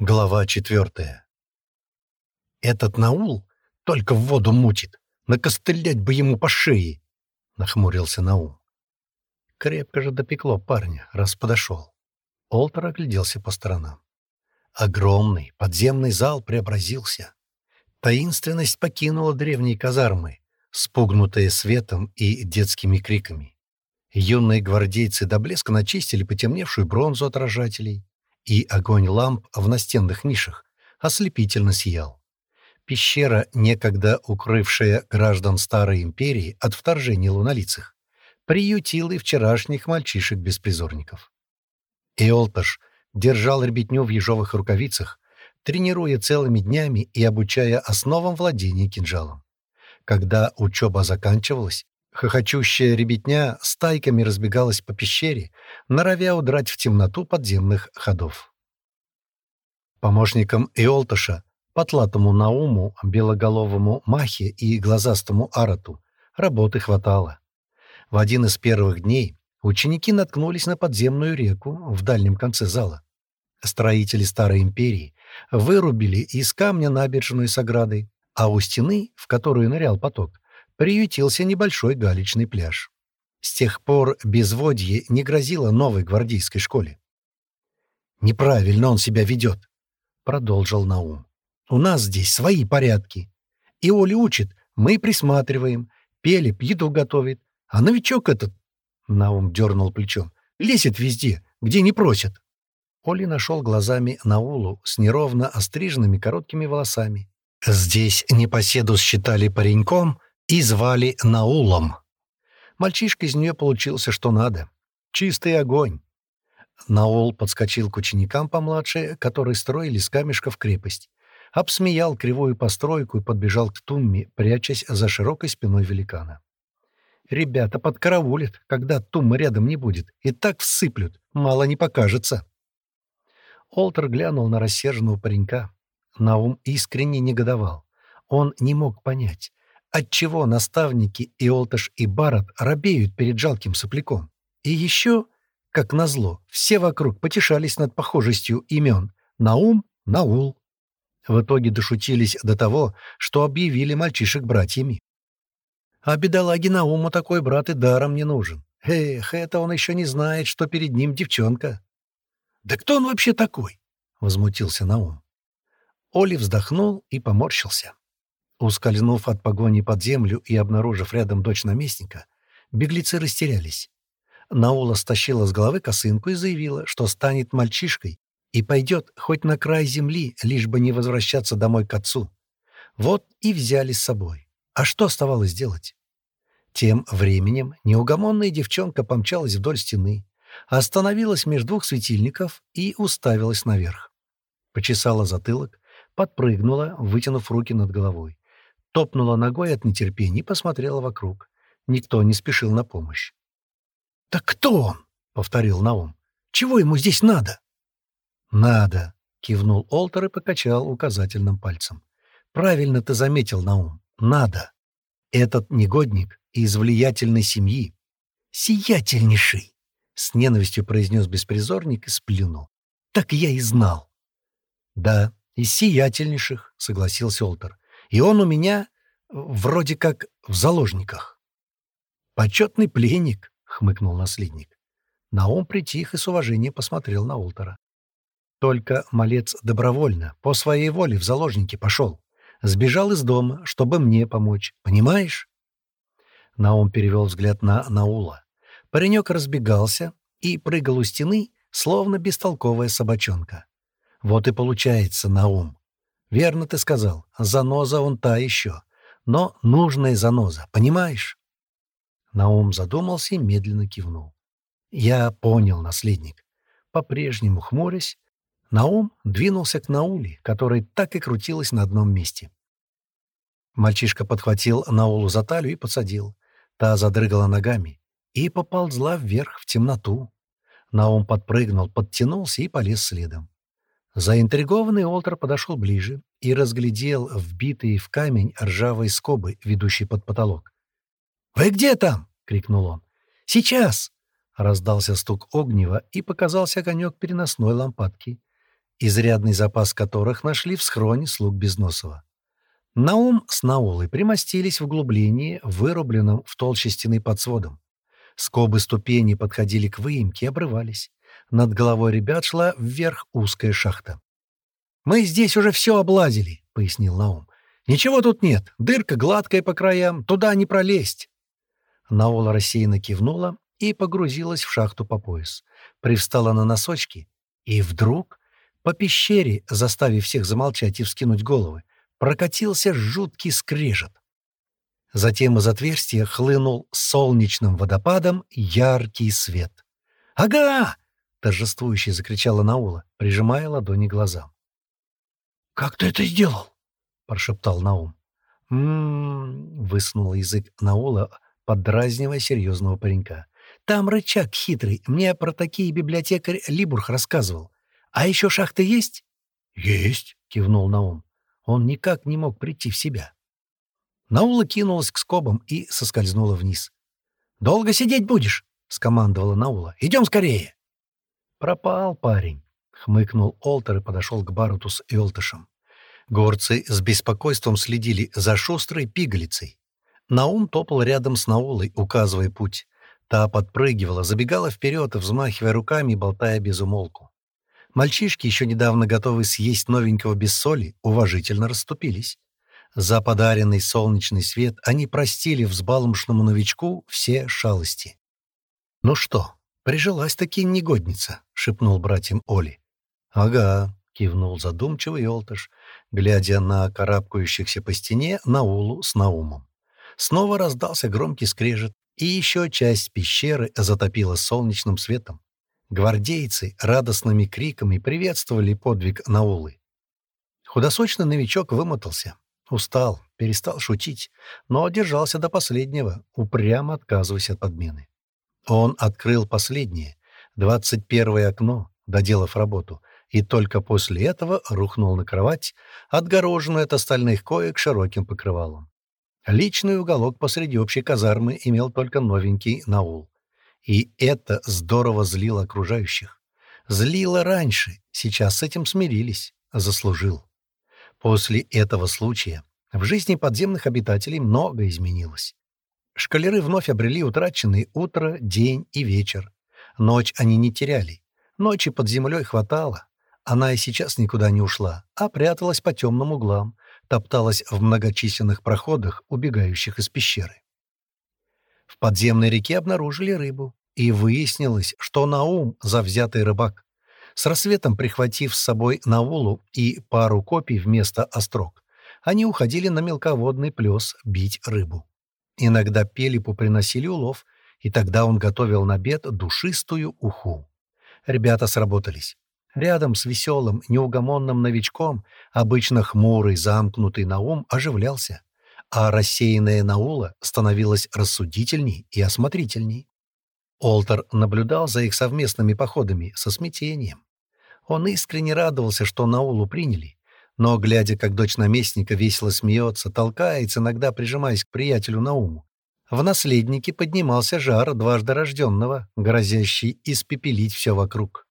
Глава четвертая. «Этот Наул только в воду мутит. Накостылять бы ему по шее!» — нахмурился Наул. Крепко же допекло парня, раз подошел. Олтер огляделся по сторонам. Огромный подземный зал преобразился. Таинственность покинула древние казармы, спугнутые светом и детскими криками. Юные гвардейцы до блеска начистили потемневшую бронзу отражателей и огонь ламп в настенных нишах, ослепительно сиял. Пещера, некогда укрывшая граждан Старой Империи от вторжения лунолицых, приютила и вчерашних мальчишек-беспризорников. Эолташ держал ребятню в ежовых рукавицах, тренируя целыми днями и обучая основам владения кинжалом. Когда учеба заканчивалась, Хохочущая ребятня стайками разбегалась по пещере, норовя удрать в темноту подземных ходов. Помощникам Иолташа, потлатому Науму, белоголовому Махе и глазастому Арату, работы хватало. В один из первых дней ученики наткнулись на подземную реку в дальнем конце зала. Строители Старой Империи вырубили из камня набережную с оградой, а у стены, в которую нырял поток, Приютился небольшой галечный пляж. С тех пор безводье не грозило новой гвардейской школе. «Неправильно он себя ведет», — продолжил Наум. «У нас здесь свои порядки. И Оля учит, мы присматриваем, Пелеп еду готовит, а новичок этот...» Наум дернул плечом. «Лезет везде, где не просят». Оля нашел глазами Наулу с неровно остриженными короткими волосами. Здесь непоседу считали пареньком, и звали Наулом. Мальчишка из нее получился что надо. Чистый огонь. Наул подскочил к ученикам помладше, которые строили с камешков крепость. Обсмеял кривую постройку и подбежал к Тумме, прячась за широкой спиной великана. «Ребята подкараулят, когда Тумма рядом не будет, и так всыплют, мало не покажется». Олтер глянул на рассерженного паренька. Наум искренне негодовал. Он не мог понять, отчего наставники Иолташ и Барат робеют перед жалким сопляком. И еще как назло, все вокруг потешались над похожестью имен Наум, Наул. В итоге дошутились до того, что объявили мальчишек братьями. А бедолаге Науму такой брат и даром не нужен. Эх, это он еще не знает, что перед ним девчонка. «Да кто он вообще такой?» — возмутился Наум. Оли вздохнул и поморщился. Ускользнув от погони под землю и обнаружив рядом дочь наместника, беглецы растерялись. Наула стащила с головы косынку и заявила, что станет мальчишкой и пойдет хоть на край земли, лишь бы не возвращаться домой к отцу. Вот и взяли с собой. А что оставалось делать? Тем временем неугомонная девчонка помчалась вдоль стены, остановилась между двух светильников и уставилась наверх. Почесала затылок, подпрыгнула, вытянув руки над головой. Топнула ногой от нетерпения и посмотрела вокруг. Никто не спешил на помощь. «Так кто он?» — повторил Наум. «Чего ему здесь надо?» «Надо», — кивнул Олтер и покачал указательным пальцем. «Правильно ты заметил, Наум. Надо. Этот негодник из влиятельной семьи. Сиятельнейший!» — с ненавистью произнес беспризорник и сплюнул. «Так я и знал». «Да, из сиятельнейших», — согласился Олтер. «И он у меня вроде как в заложниках». «Почетный пленник», хмыкнул наследник. Наум притих и с уважением посмотрел на Ултера. Только малец добровольно, по своей воле в заложники пошел. Сбежал из дома, чтобы мне помочь. Понимаешь? Наум перевел взгляд на Наула. Паренек разбегался и прыгал у стены, словно бестолковая собачонка. Вот и получается, Наум. Верно ты сказал, заноза он та еще. Но нужная заноза, понимаешь? Наум задумался и медленно кивнул. «Я понял, наследник». По-прежнему хмурясь, Наум двинулся к Науле, которая так и крутилась на одном месте. Мальчишка подхватил Наулу за талию и подсадил. Та задрыгала ногами и поползла вверх в темноту. Наум подпрыгнул, подтянулся и полез следом. Заинтригованный Олтер подошел ближе и разглядел вбитые в камень ржавые скобы, ведущие под потолок. «Вы где там?» — крикнул он. «Сейчас!» — раздался стук огнева, и показался огонек переносной лампадки. изрядный запас которых нашли в схроне слуг Безносова. Наум с Наулой примостились в углублении, вырубленном в толще стены под сводом. Скобы ступеней подходили к выемке и обрывались. над головой ребят шла вверх узкая шахта. «Мы здесь уже все облазили», — пояснил Наум. «Ничего тут нет. Дырка гладкая по краям. Туда не пролезть». Наола рассеянно кивнула и погрузилась в шахту по пояс. Привстала на носочки, и вдруг по пещере, заставив всех замолчать и вскинуть головы, прокатился жуткий скрежет. Затем из отверстия хлынул солнечным водопадом яркий свет. «Ага!» торжествующе закричала Наула, прижимая ладони к глазам. «Как ты это сделал?» — прошептал Наум. «М-м-м», высунула язык Наула, поддразнивая серьезного паренька. «Там рычаг хитрый. Мне про такие библиотекарь Либурх рассказывал. А еще шахты есть?» «Есть», — кивнул Наум. Он никак не мог прийти в себя. Наула кинулась к скобам и соскользнула вниз. «Долго сидеть будешь?» — скомандовала Наула. «Идем скорее!» «Пропал парень», — хмыкнул Олтер и подошел к Баруту с Элтышем. Горцы с беспокойством следили за шустрой пигалицей. Наум топал рядом с Наулой, указывая путь. Та подпрыгивала, забегала вперед, взмахивая руками и болтая без умолку. Мальчишки, еще недавно готовые съесть новенького без соли, уважительно расступились. За подаренный солнечный свет они простили взбалмошному новичку все шалости. «Ну что, прижилась-таки негодница», — шепнул братьям Оли. «Ага», — кивнул задумчивый Олтыш, глядя на карабкающихся по стене Наулу с Наумом. Снова раздался громкий скрежет, и еще часть пещеры затопила солнечным светом. Гвардейцы радостными криками приветствовали подвиг Наулы. Худосочный новичок вымотался, устал, перестал шутить, но держался до последнего, упрямо отказываясь от подмены. Он открыл последнее, двадцать первое окно, доделав работу, и только после этого рухнул на кровать, отгороженную от остальных коек широким покрывалом. Личный уголок посреди общей казармы имел только новенький Наул. И это здорово злило окружающих. Злило раньше, сейчас с этим смирились, заслужил. После этого случая в жизни подземных обитателей много изменилось. Шкалеры вновь обрели утраченные утро, день и вечер. Ночь они не теряли. Ночи под землей хватало. Она и сейчас никуда не ушла, а пряталась по темным углам, топталась в многочисленных проходах, убегающих из пещеры. В подземной реке обнаружили рыбу, и выяснилось, что Наум — завзятый рыбак. С рассветом, прихватив с собой Наулу и пару копий вместо острог, они уходили на мелководный плес бить рыбу. Иногда Пелипу приносили улов, и тогда он готовил на обед душистую уху. Ребята сработались. Рядом с веселым, неугомонным новичком, обычно хмурый, замкнутый Наум, оживлялся а рассеянная Наула становилась рассудительней и осмотрительней. Олтер наблюдал за их совместными походами со смятением. Он искренне радовался, что Наулу приняли, Но, глядя, как дочь наместника весело смеется, толкается, иногда прижимаясь к приятелю на уму, в наследнике поднимался жар дважды рожденного, грозящий испепелить все вокруг.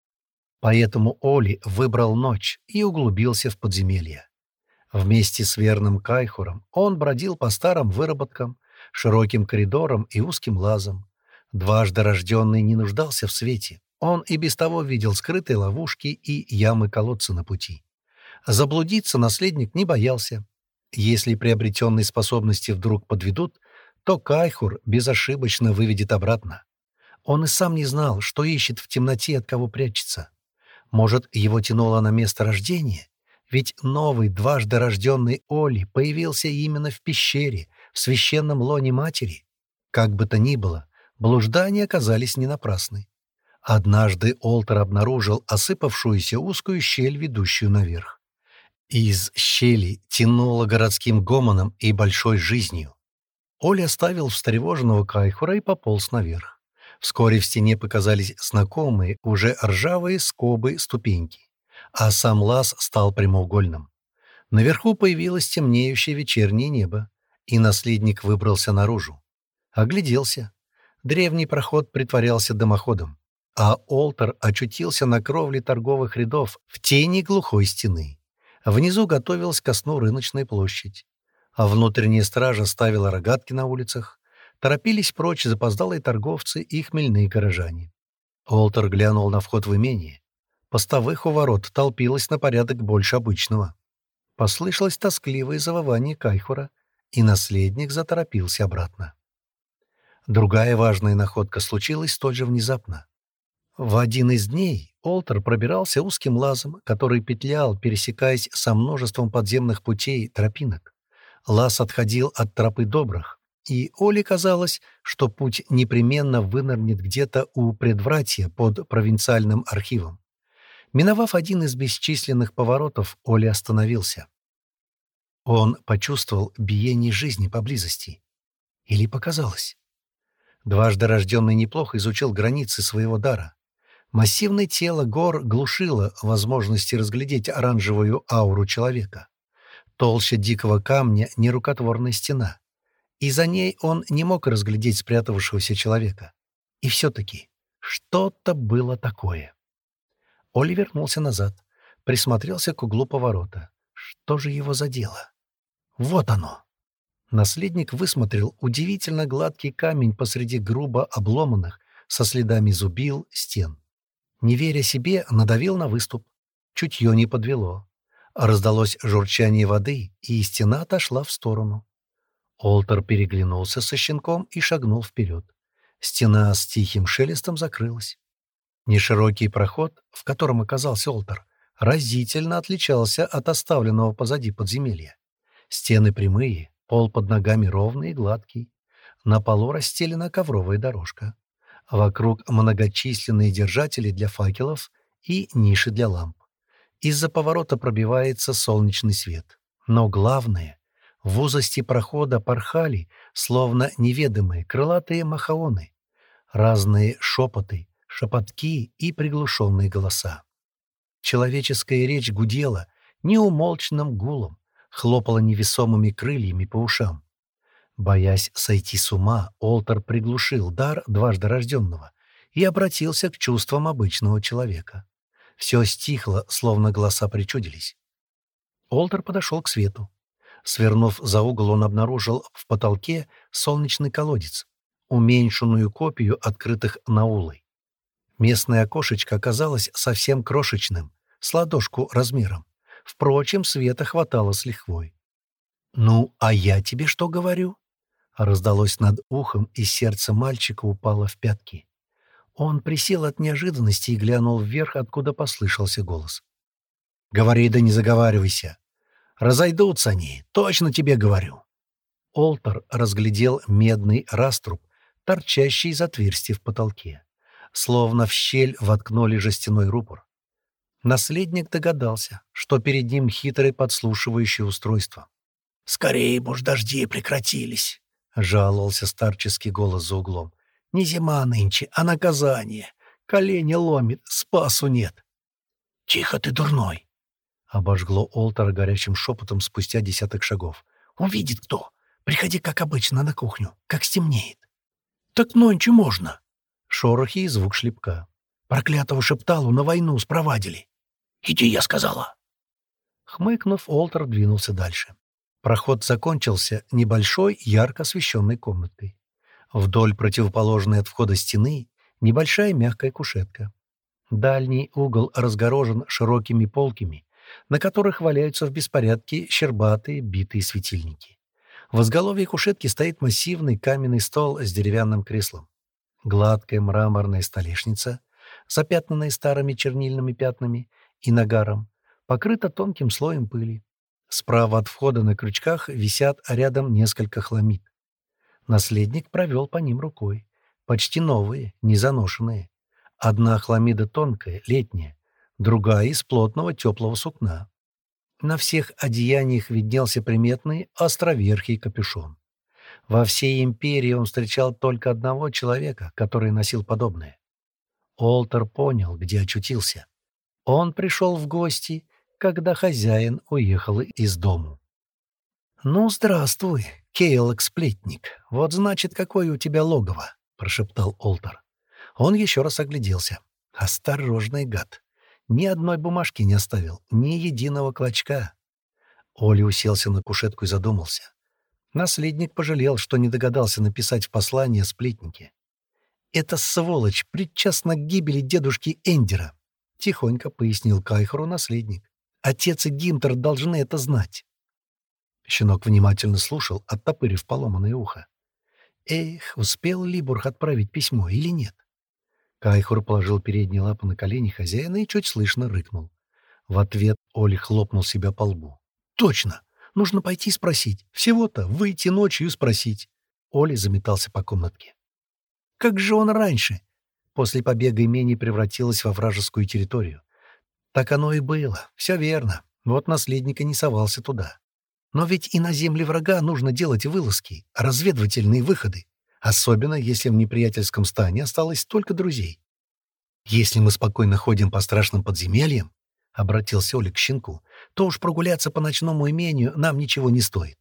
Поэтому Оли выбрал ночь и углубился в подземелье. Вместе с верным Кайхуром он бродил по старым выработкам, широким коридорам и узким лазам. Дважды рожденный не нуждался в свете. Он и без того видел скрытые ловушки и ямы-колодцы на пути. Заблудиться наследник не боялся. Если приобретенные способности вдруг подведут, то Кайхур безошибочно выведет обратно. Он и сам не знал, что ищет в темноте, от кого прячется. Может, его тянуло на место рождения? Ведь новый, дважды рожденный Оли появился именно в пещере, в священном лоне матери. Как бы то ни было, блуждания оказались не напрасны. Однажды Олтер обнаружил осыпавшуюся узкую щель, ведущую наверх. Из щели тянуло городским гомоном и большой жизнью. Оля оставил встревоженного кайхура и пополз наверх. Вскоре в стене показались знакомые, уже ржавые скобы ступеньки, а сам лаз стал прямоугольным. Наверху появилось темнеющее вечернее небо, и наследник выбрался наружу. Огляделся. Древний проход притворялся дымоходом, а Олтер очутился на кровле торговых рядов в тени глухой стены. Внизу готовилась ко сну рыночная площадь. А внутренняя стража ставила рогатки на улицах. Торопились прочь запоздалые торговцы и хмельные горожане. Олтер глянул на вход в имение. Постовых у ворот толпилось на порядок больше обычного. Послышалось тоскливое завывание Кайхура, и наследник заторопился обратно. Другая важная находка случилась столь же внезапно. В один из дней Олтер пробирался узким лазом, который петлял, пересекаясь со множеством подземных путей тропинок. Лаз отходил от тропы добрых, и Оле казалось, что путь непременно вынырнет где-то у предвратья под провинциальным архивом. Миновав один из бесчисленных поворотов, Оля остановился. Он почувствовал биение жизни поблизости. Или показалось? Дважды рожденный неплохо изучил границы своего дара. Массивное тело гор глушило возможности разглядеть оранжевую ауру человека. Толще дикого камня — нерукотворная стена. И за ней он не мог разглядеть спрятавшегося человека. И все-таки что-то было такое. Оли вернулся назад, присмотрелся к углу поворота. Что же его задело? Вот оно! Наследник высмотрел удивительно гладкий камень посреди грубо обломанных, со следами зубил, стен. Не веря себе, надавил на выступ. Чутье не подвело. Раздалось журчание воды, и стена отошла в сторону. Олтер переглянулся со щенком и шагнул вперед. Стена с тихим шелестом закрылась. Неширокий проход, в котором оказался Олтер, разительно отличался от оставленного позади подземелья. Стены прямые, пол под ногами ровный и гладкий. На полу расстелена ковровая дорожка вокруг многочисленные держатели для факелов и ниши для ламп. Из-за поворота пробивается солнечный свет. Но главное, в узости прохода порхали, словно неведомые, крылатые махаоны, разные шепоты, шепотки и приглушенные голоса. Человеческая речь гудела неумолчным гулом, хлопала невесомыми крыльями по ушам. Боясь сойти с ума, Олтер приглушил дар дважды рожденного и обратился к чувствам обычного человека. Все стихло, словно голоса причудились. Олтер подошел к свету. Свернув за угол, он обнаружил в потолке солнечный колодец, уменьшенную копию открытых наулой. Местное окошечко оказалось совсем крошечным, с ладошку размером. Впрочем, света хватало с лихвой. «Ну, а я тебе что говорю?» раздалось над ухом, и сердце мальчика упало в пятки. Он присел от неожиданности и глянул вверх, откуда послышался голос. «Говори, да не заговаривайся. Разойдутся они, точно тебе говорю». Олтер разглядел медный раструб, торчащий из отверстия в потолке. Словно в щель воткнули жестяной рупор. Наследник догадался, что перед ним хитрое подслушивающее устройство. «Скорее бы уж дожди прекратились!» жаловался старческий голос за углом. Не зима нынче, а наказание. Колени ломит, спасу нет». «Тихо ты, дурной!» — обожгло Олтера горячим шепотом спустя десяток шагов. «Увидит кто? Приходи, как обычно, на кухню, как стемнеет». «Так нонче можно!» — шорохи и звук шлепка. «Проклятого шепталу на войну спровадили!» «Иди, я сказала!» Хмыкнув, Олтер двинулся дальше. Проход закончился небольшой ярко освещенной комнатой. Вдоль противоположной от входа стены небольшая мягкая кушетка. Дальний угол разгорожен широкими полками, на которых валяются в беспорядке щербатые битые светильники. В изголовье кушетки стоит массивный каменный стол с деревянным креслом. Гладкая мраморная столешница, запятнанная старыми чернильными пятнами и нагаром, покрыта тонким слоем пыли. Справа от входа на крючках висят рядом несколько хламид. Наследник провел по ним рукой. Почти новые, не заношенные. Одна хламида тонкая, летняя, другая из плотного теплого сукна. На всех одеяниях виднелся приметный островерхий капюшон. Во всей империи он встречал только одного человека, который носил подобное. Олтер понял, где очутился. Он пришел в гости когда хозяин уехал из дому. «Ну, здравствуй, Кейлок-сплетник. Вот значит, какое у тебя логово», — прошептал Олтер. Он еще раз огляделся. «Осторожный гад. Ни одной бумажки не оставил, ни единого клочка». Оли уселся на кушетку и задумался. Наследник пожалел, что не догадался написать в послание сплетники. «Это сволочь причастна к гибели дедушки Эндера», — тихонько пояснил Кайхеру наследник. Отец и Гинтер должны это знать. Щенок внимательно слушал, оттопырив поломанное ухо. Эх, успел Либург отправить письмо или нет? Кайхур положил передние лапы на колени хозяина и чуть слышно рыкнул. В ответ Оли хлопнул себя по лбу. «Точно! Нужно пойти спросить. Всего-то выйти ночью и спросить». Оли заметался по комнатке. «Как же он раньше?» После побега имение превратилось во вражескую территорию. Так оно и было. Все верно. Вот наследник и не совался туда. Но ведь и на земле врага нужно делать вылазки, разведывательные выходы. Особенно, если в неприятельском стане осталось только друзей. «Если мы спокойно ходим по страшным подземельям», — обратился Оля к щенку, «то уж прогуляться по ночному имению нам ничего не стоит».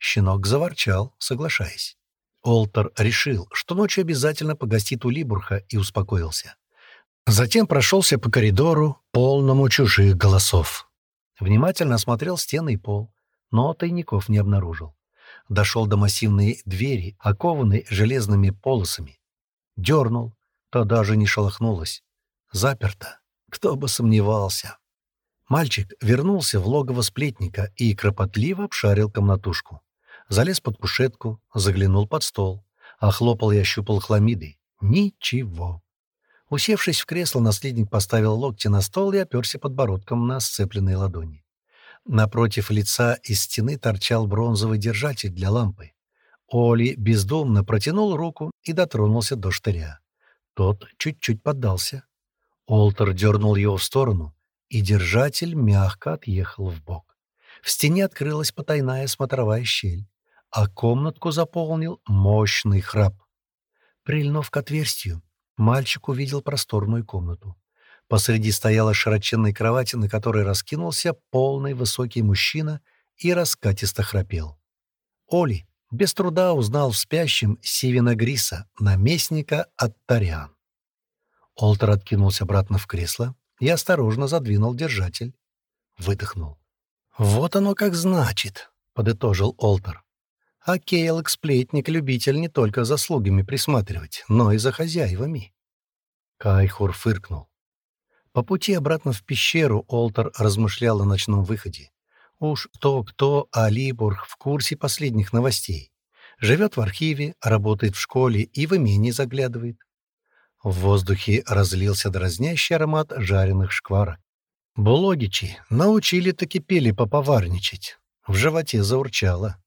Щенок заворчал, соглашаясь. Олтер решил, что ночью обязательно погостит у Либурха, и успокоился. Затем прошелся по коридору, полному чужих голосов. Внимательно осмотрел стены и пол но тайников не обнаружил. Дошел до массивной двери, окованной железными полосами. Дернул, то даже не шелохнулась. Заперто. Кто бы сомневался. Мальчик вернулся в логово сплетника и кропотливо обшарил комнатушку. Залез под кушетку, заглянул под стол. Охлопал и ощупал хламиды. Ничего. Усевшись в кресло, наследник поставил локти на стол и оперся подбородком на сцепленные ладони. Напротив лица из стены торчал бронзовый держатель для лампы. Оли бездумно протянул руку и дотронулся до штыря. Тот чуть-чуть поддался. Олтер дернул его в сторону, и держатель мягко отъехал в бок. В стене открылась потайная смотровая щель, а комнатку заполнил мощный храп. Прильнув к отверстию, Мальчик увидел просторную комнату. Посреди стояла широченная кровать, на которой раскинулся полный высокий мужчина и раскатисто храпел. Оли без труда узнал в спящем Сивина Гриса, наместника Аттариан. Олтер откинулся обратно в кресло и осторожно задвинул держатель. Выдохнул. «Вот оно как значит», — подытожил Олтер. А Кейлокс сплетник любитель не только за слугами присматривать, но и за хозяевами. Кайхур фыркнул. По пути обратно в пещеру Олтер размышлял о ночном выходе. Уж кто-кто, а Либург в курсе последних новостей. Живет в архиве, работает в школе и в имении заглядывает. В воздухе разлился дразнящий аромат жареных шкварок. Булогичи научили-таки пели поповарничать. В животе заурчало.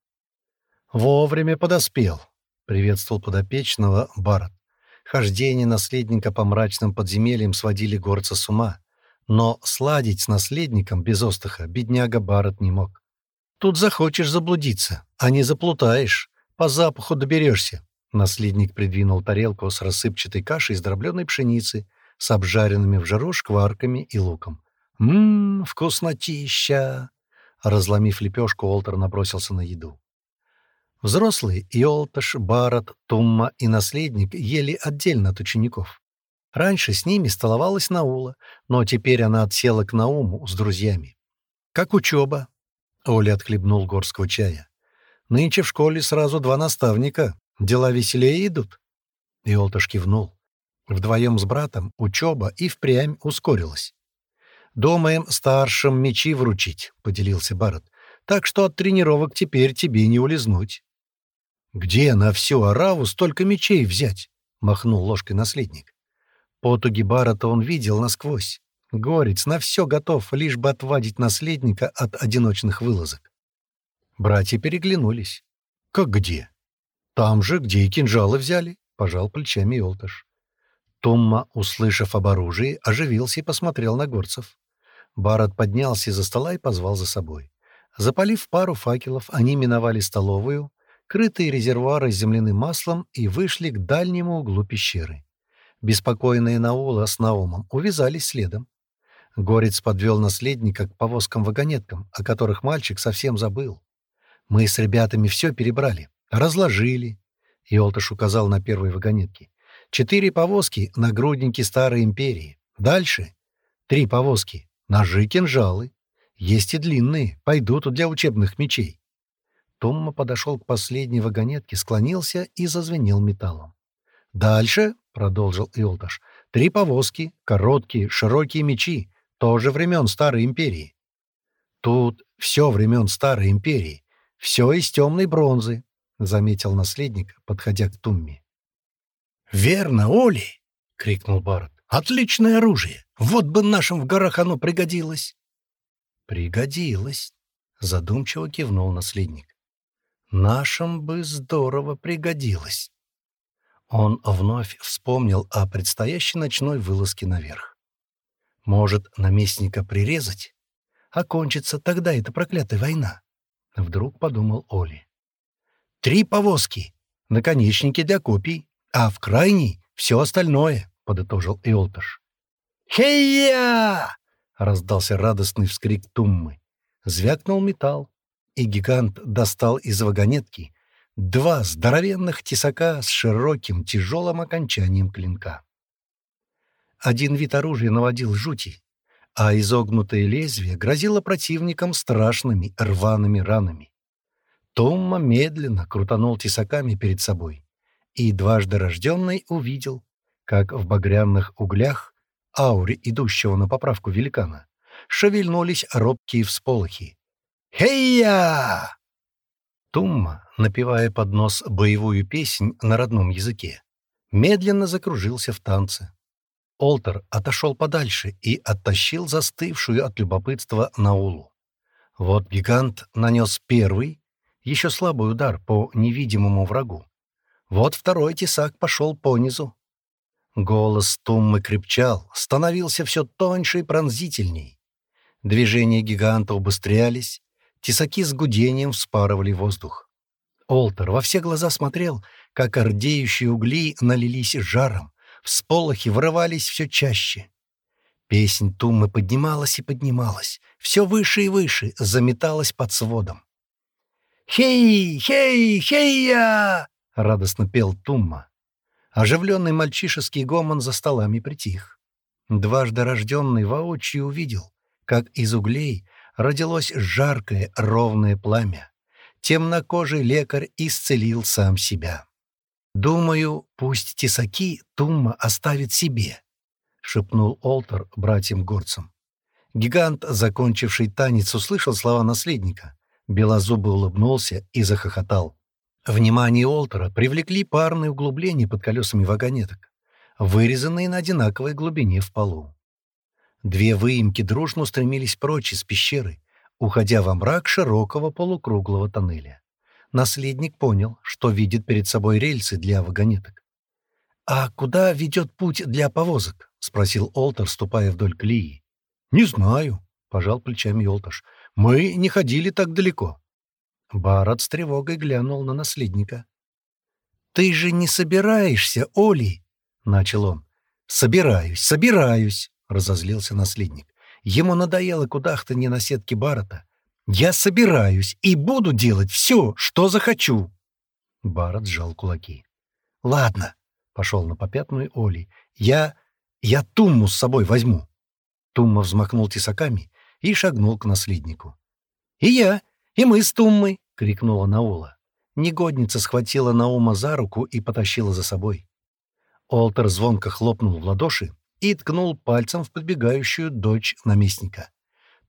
«Вовремя подоспел», — приветствовал подопечного Барт. Хождение наследника по мрачным подземельям сводили горца с ума. Но сладить с наследником без остыха бедняга Барретт не мог. «Тут захочешь заблудиться, а не заплутаешь. По запаху доберешься». Наследник придвинул тарелку с рассыпчатой кашей из дробленой пшеницы, с обжаренными в жару шкварками и луком. «Ммм, вкуснотища!» Разломив лепешку, Олтер набросился на еду. Взрослые Иолташ, Барат, Тумма и наследник ели отдельно от учеников. Раньше с ними столовалась Наула, но теперь она отсела к Науму с друзьями. «Как учеба?» — Оля отхлебнул горского чая. «Нынче в школе сразу два наставника. Дела веселее идут?» Иолташ кивнул. Вдвоем с братом учеба и впрямь ускорилась. «Думаем старшим мечи вручить», — поделился Барретт. «Так что от тренировок теперь тебе не улизнуть». «Где на всю ораву столько мечей взять?» — махнул ложкой наследник. Потуги Барата он видел насквозь. Горец на все готов, лишь бы отвадить наследника от одиночных вылазок. Братья переглянулись. «Как где?» «Там же, где и кинжалы взяли», — пожал плечами Олташ. Томма, услышав об оружии, оживился и посмотрел на горцев. Барат поднялся из-за стола и позвал за собой. Запалив пару факелов, они миновали столовую, крытые резервуары с земляным маслом и вышли к дальнему углу пещеры. Беспокойные Наула с Наумом увязались следом. Горец подвел наследника к повозкам-вагонеткам, о которых мальчик совсем забыл. «Мы с ребятами все перебрали. Разложили». Иолташ указал на первой вагонетке. «Четыре повозки — нагрудники Старой Империи. Дальше — три повозки. Ножи, кинжалы. Есть и длинные, пойдут для учебных мечей. Томма подошел к последней вагонетке, склонился и зазвенел металлом. «Дальше», — продолжил Илташ, — «три повозки, короткие, широкие мечи, тоже времен Старой Империи. Тут все времен Старой Империи, все из темной бронзы», — заметил наследник, подходя к Тумме. «Верно, Оли!» — крикнул Барретт. «Отличное оружие! Вот бы нашим в горах оно пригодилось!» «Пригодилось!» — задумчиво кивнул наследник. Нашим бы здорово пригодилось. Он вновь вспомнил о предстоящей ночной вылазке наверх. Может, наместника прирезать? Окончится тогда эта проклятая война? Вдруг подумал Оли. Три повозки, наконечники для копий, а в крайней все остальное, подытожил Иолташ. «Хей-я!» — раздался радостный вскрик Туммы. Звякнул металл. и гигант достал из вагонетки два здоровенных тесака с широким тяжелым окончанием клинка. Один вид оружия наводил жути, а изогнутое лезвие грозило противникам страшными рваными ранами. Томма медленно крутанул тесаками перед собой, и дважды рожденный увидел, как в багряных углях ауре идущего на поправку великана шевельнулись робкие всполохи. «Хей-я!» Тумма, напевая под нос боевую песнь на родном языке, медленно закружился в танце. Олтер отошел подальше и оттащил застывшую от любопытства Наулу. Вот гигант нанес первый, еще слабый удар по невидимому врагу. Вот второй тесак пошел по низу. Голос Туммы крепчал, становился все тоньше и пронзительней. Движения гиганта убыстрялись, Тесаки с гудением вспарывали воздух. Олтер во все глаза смотрел, как ордеющие угли налились жаром, всполохи врывались все чаще. Песнь Туммы поднималась и поднималась, все выше и выше, заметалась под сводом. «Хей! Хей! Хей-я!» — радостно пел Тумма. Оживленный мальчишеский гомон за столами притих. Дважды рожденный воочию увидел, как из углей родилось жаркое ровное пламя. Темнокожий лекарь исцелил сам себя. «Думаю, пусть тесаки Тумма оставит себе», — шепнул Олтер братьям-горцам. Гигант, закончивший танец, услышал слова наследника. Белозубый улыбнулся и захохотал. Внимание Олтера привлекли парные углубления под колесами вагонеток, вырезанные на одинаковой глубине в полу. Две выемки дружно стремились прочь из пещеры, уходя во мрак широкого полукруглого тоннеля. Наследник понял, что видит перед собой рельсы для вагонеток. «А куда ведет путь для повозок?» — спросил Олтер, ступая вдоль клеи. «Не знаю», — пожал плечами Олташ. «Мы не ходили так далеко». Барат с тревогой глянул на наследника. «Ты же не собираешься, Оли?» — начал он. «Собираюсь, собираюсь!» разозлился наследник. Ему надоело кудахтанье на сетке Барата. Я собираюсь и буду делать все, что захочу. Барретт сжал кулаки. «Ладно», — пошел на попятную Оли, — «я... я Тумму с собой возьму». Тумма взмахнул тесаками и шагнул к наследнику. «И я, и мы с Туммой!» — крикнула Наула. Негодница схватила Наума за руку и потащила за собой. Олтер звонко хлопнул в ладоши и ткнул пальцем в подбегающую дочь наместника.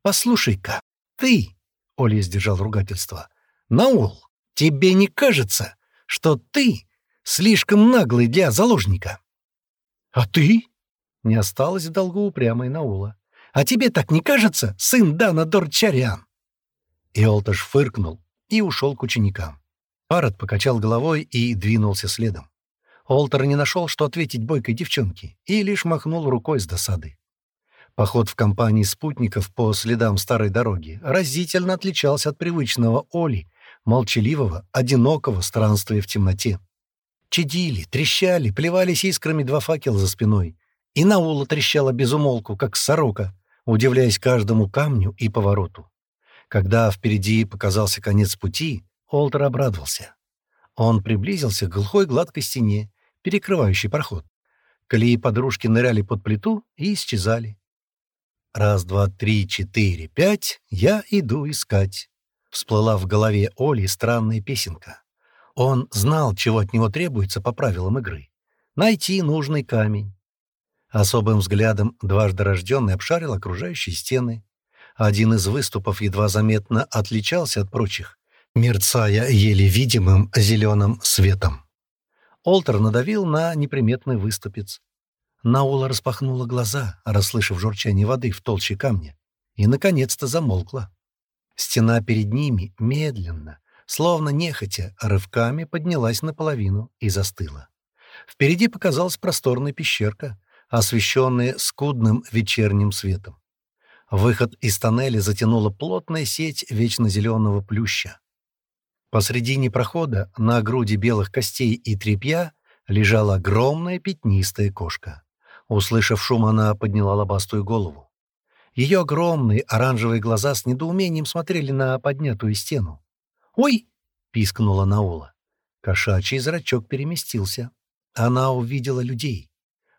«Послушай-ка, ты!» Оля сдержал ругательство. «Наул, тебе не кажется, что ты слишком наглый для заложника?» «А ты?» — не осталось в долгу упрямой Наула. «А тебе так не кажется, сын Дана Дорчарян?» Иолташ фыркнул и ушел к ученикам. Парад покачал головой и двинулся следом. Олтер не нашел, что ответить бойкой девчонке, и лишь махнул рукой с досады. Поход в компании спутников по следам старой дороги разительно отличался от привычного Оли, молчаливого, одинокого странствия в темноте. Чадили, трещали, плевались искрами два факела за спиной. И Наула трещала безумолку, как сорока, удивляясь каждому камню и повороту. Когда впереди показался конец пути, Олтер обрадовался. Он приблизился к глухой гладкой стене перекрывающий проход. Колеи подружки ныряли под плиту и исчезали. «Раз, два, три, четыре, пять, я иду искать», — всплыла в голове Оли странная песенка. Он знал, чего от него требуется по правилам игры. Найти нужный камень. Особым взглядом дважды рожденный обшарил окружающие стены. Один из выступов едва заметно отличался от прочих, мерцая еле видимым зеленым светом. Олтер надавил на неприметный выступец. Наула распахнула глаза, расслышав журчание воды в толще камня, и, наконец-то, замолкла. Стена перед ними медленно, словно нехотя, рывками поднялась наполовину и застыла. Впереди показалась просторная пещерка, освещенная скудным вечерним светом. Выход из тоннеля затянула плотная сеть вечно плюща. Посредине прохода на груди белых костей и тряпья лежала огромная пятнистая кошка. Услышав шум, она подняла лобастую голову. Ее огромные оранжевые глаза с недоумением смотрели на поднятую стену. «Ой!» — пискнула Наула. Кошачий зрачок переместился. Она увидела людей.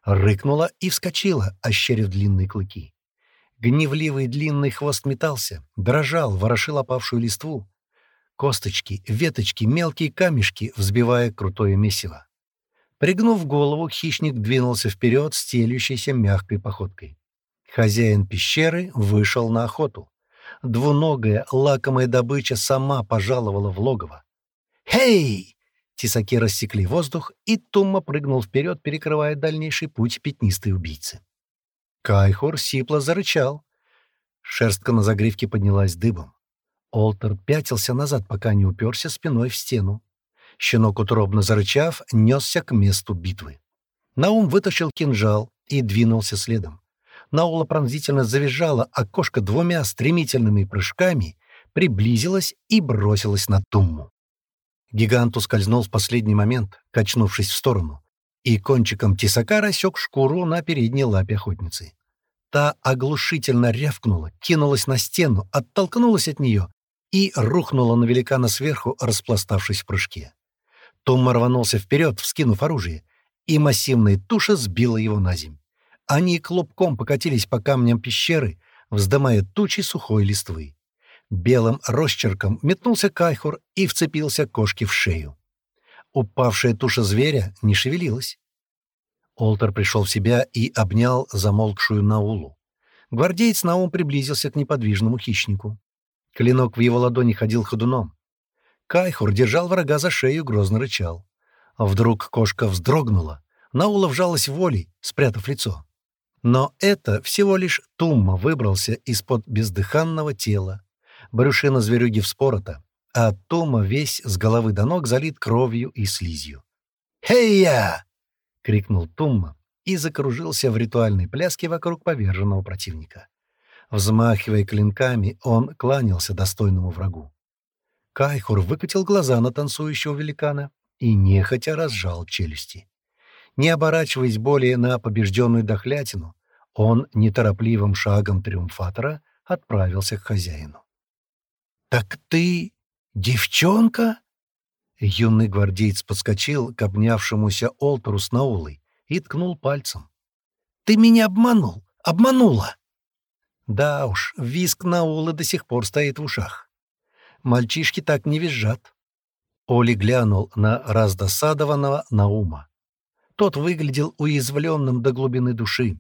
Рыкнула и вскочила, ощерив длинные клыки. Гневливый длинный хвост метался, дрожал, ворошил опавшую листву косточки, веточки, мелкие камешки, взбивая крутое месиво. Пригнув голову, хищник двинулся вперед стелющейся мягкой походкой. Хозяин пещеры вышел на охоту. Двуногая, лакомая добыча сама пожаловала в логово. «Хей!» Тесаки рассекли воздух, и Тумма прыгнул вперед, перекрывая дальнейший путь пятнистой убийцы. Кайхор сипло зарычал. Шерстка на загривке поднялась дыбом. Олтер пятился назад, пока не уперся спиной в стену. Щенок, утробно зарычав, несся к месту битвы. Наум вытащил кинжал и двинулся следом. Наула пронзительно завизжала, а кошка двумя стремительными прыжками приблизилась и бросилась на Тумму. Гигант ускользнул в последний момент, качнувшись в сторону, и кончиком тесака рассек шкуру на передней лапе охотницы. Та оглушительно рявкнула, кинулась на стену, оттолкнулась от нее и рухнул он великана сверху, распластавшись в прыжке. Том рванулся вперед, вскинув оружие, и массивная туша сбила его на земь. Они клубком покатились по камням пещеры, вздымая тучи сухой листвы. Белым росчерком метнулся кайхур и вцепился кошке в шею. Упавшая туша зверя не шевелилась. Олтер пришел в себя и обнял замолкшую Наулу. Гвардеец на приблизился к неподвижному хищнику. Клинок в его ладони ходил ходуном. Кайхур держал врага за шею, грозно рычал. Вдруг кошка вздрогнула. Наула вжалась волей, спрятав лицо. Но это всего лишь Тумма выбрался из-под бездыханного тела. Брюшина зверюги вспорота, а Тумма весь с головы до ног залит кровью и слизью. «Хей-я!» — крикнул Тумма и закружился в ритуальной пляске вокруг поверженного противника взмахивая клинками, он кланялся достойному врагу. Кайхур выкатил глаза на танцующего великана и нехотя разжал челюсти. Не оборачиваясь более на побежденную дохлятину, он неторопливым шагом триумфатора отправился к хозяину. «Так ты девчонка?» Юный гвардеец подскочил к обнявшемуся Олтору с Наулой и ткнул пальцем. «Ты меня обманул! Обманула!» Да уж, виск Наула до сих пор стоит в ушах. Мальчишки так не визжат. Оли глянул на раздосадованного Наума. Тот выглядел уязвленным до глубины души.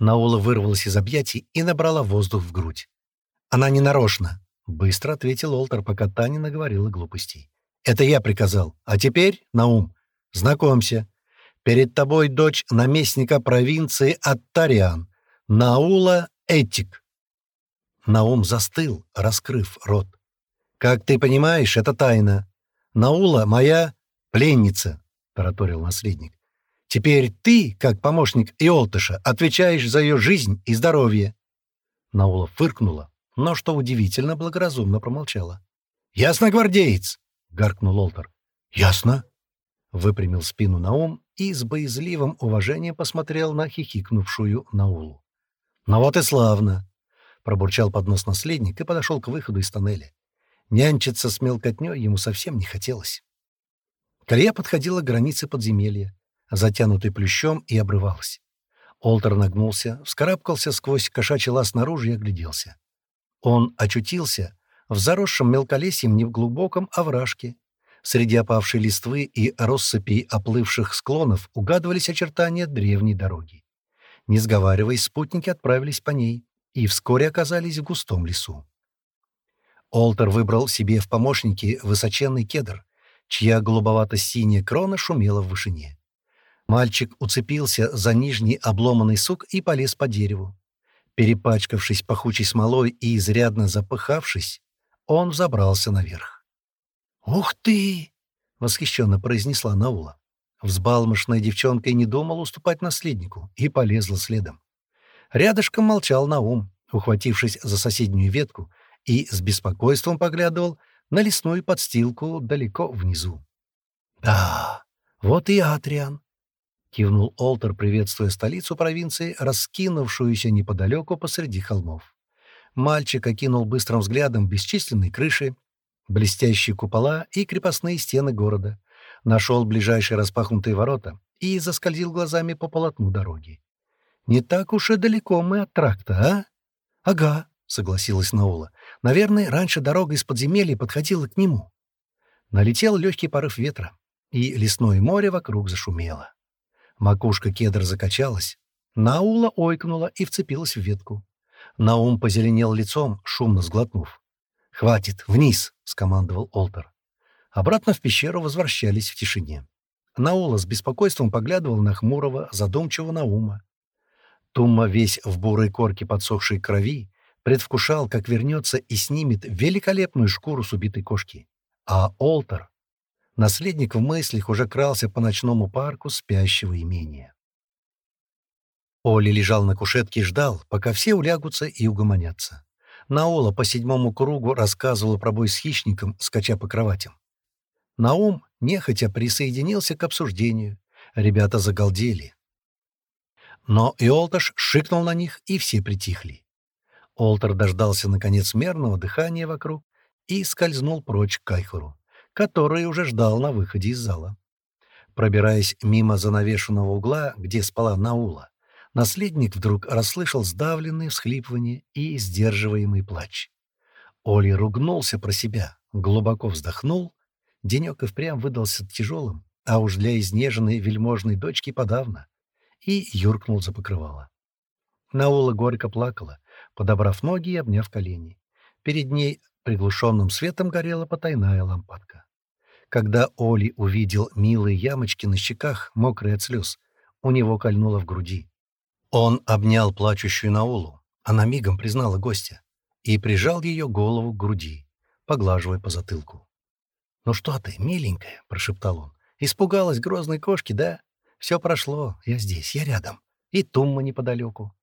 Наула вырвалась из объятий и набрала воздух в грудь. «Она не нарочно», — быстро ответил Олтер, пока Таня наговорила глупостей. «Это я приказал. А теперь, Наум, знакомься. Перед тобой дочь наместника провинции Аттариан, Наула Этик. Наум застыл, раскрыв рот. «Как ты понимаешь, это тайна. Наула — моя пленница», — тараторил наследник. «Теперь ты, как помощник Иолтыша, отвечаешь за ее жизнь и здоровье». Наула фыркнула, но, что удивительно, благоразумно промолчала. «Ясно, гвардеец!» — гаркнул Олтер. «Ясно!» — выпрямил спину Наум и с боязливым уважением посмотрел на хихикнувшую Наулу. «Ну вот и славно!» — пробурчал под нос наследник и подошел к выходу из тоннеля. Нянчиться с мелкотней ему совсем не хотелось. Колея подходила к границе подземелья. затянутый плющом, и обрывалась. Олтер нагнулся, вскарабкался сквозь кошачий лаз снаружи и огляделся. Он очутился в заросшем мелколесьем неглубоком овражке. Среди опавшей листвы и россыпей оплывших склонов угадывались очертания древней дороги. Не сговариваясь, спутники отправились по ней и вскоре оказались в густом лесу. Олтер выбрал себе в помощники высоченный кедр, чья голубовато-синяя крона шумела в вышине. Мальчик уцепился за нижний обломанный сук и полез по дереву. Перепачкавшись пахучей смолой и изрядно запыхавшись, он взобрался наверх. «Ух ты!» — восхищенно произнесла Взбалмыш девчонка и не думал уступать наследнику, и полезла следом. Рядышком молчал Наум, ухватившись за соседнюю ветку, и с беспокойством поглядывал на лесную подстилку далеко внизу. «Да, вот и Атриан», — кивнул Олтер, приветствуя столицу провинции, раскинувшуюся неподалеку посреди холмов. Мальчик окинул быстрым взглядом бесчисленные крыши, блестящие купола и крепостные стены города — нашел ближайшие распахнутые ворота и заскользил глазами по полотну дороги. «Не так уж и далеко мы от тракта, а?» «Ага», — согласилась Наула. «Наверное, раньше дорога из подземелья подходила к нему». Налетел легкий порыв ветра, и лесное море вокруг зашумело. Макушка кедра закачалась. Наула ойкнула и вцепилась в ветку. Наум позеленел лицом, шумно сглотнув. «Хватит, вниз!» — скомандовал Олтер. Обратно в пещеру возвращались в тишине. Наула с беспокойством поглядывал на хмурого, задумчивого Наума. Тумма весь в бурой корке подсохшей крови предвкушал, как вернется и снимет великолепную шкуру с убитой кошки. А Олтер, наследник в мыслях, уже крался по ночному парку спящего имения. Оли лежал на кушетке и ждал, пока все улягутся и угомонятся. Наола по седьмому кругу рассказывала про бой с хищником, скача по кроватям. Наум нехотя присоединился к обсуждению. Ребята загалдели. Но Иолташ шикнул на них, и все притихли. Олтер дождался, наконец, мерного дыхания вокруг и скользнул прочь к Кайхуру, который уже ждал на выходе из зала. Пробираясь мимо занавешенного угла, где спала Наула, наследник вдруг расслышал сдавленные всхлипывания и сдерживаемый плач. Оли ругнулся про себя, глубоко вздохнул Денек и прям выдался тяжелым, а уж для изнеженной вельможной дочки подавно. И юркнул за покрывало. Наула горько плакала, подобрав ноги и обняв колени. Перед ней приглушенным светом горела потайная лампадка. Когда Оли увидел милые ямочки на щеках, мокрые от слез, у него кольнуло в груди. Он обнял плачущую Наулу, она мигом признала гостя, и прижал ее голову к груди, поглаживая по затылку. «Ну что ты, миленькая?» — прошептал он. «Испугалась грозной кошки, да? Все прошло, я здесь, я рядом. И Тумма неподалеку».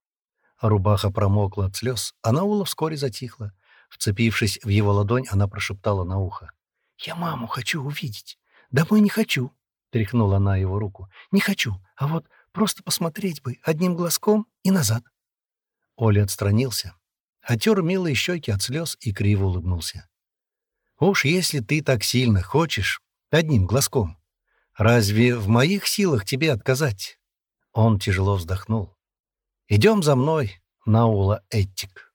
Рубаха промокла от слез, а Наула вскоре затихла. Вцепившись в его ладонь, она прошептала на ухо. «Я маму хочу увидеть. Домой не хочу», — тряхнула она его руку. «Не хочу, а вот Просто посмотреть бы одним глазком и назад. Оля отстранился, отер милые щеки от слез и криво улыбнулся. Уж если ты так сильно хочешь, одним глазком, разве в моих силах тебе отказать?» Он тяжело вздохнул. «Идем за мной, Наула Эттик».